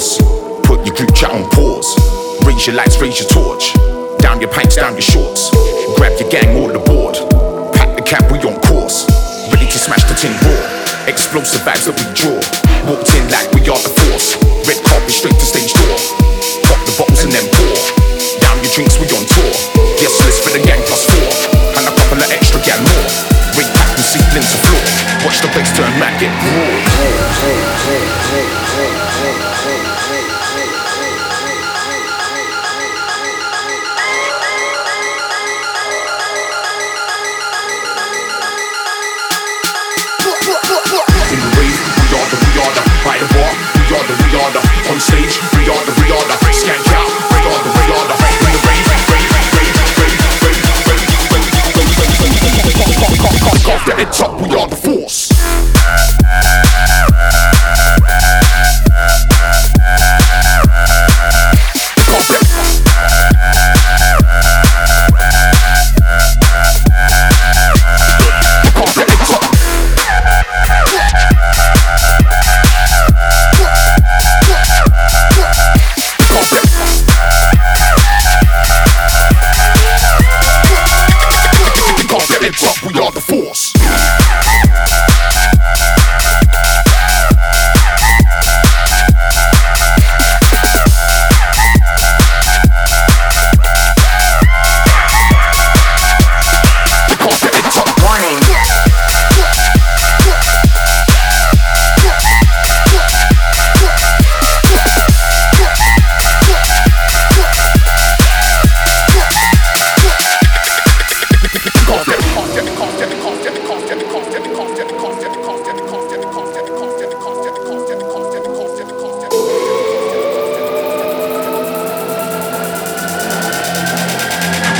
force. Put your group chat on pause. Raise your lights, raise your torch. Down your pants, down your shorts. Grab your gang all aboard. Pack the cab, we on course. Ready to smash the tin raw. Explosive vibes that we draw. Walked in like we are the force. Red carpet straight to stage door. Pop the bottles and then pour. Down your drinks, we on tour. Yes, list for the gang plus four. And a couple of extra gal more. Ring pack from ceiling to floor. Watch the place turn mad, get raw. Cough, cough, cough, Get it's up, we are the force.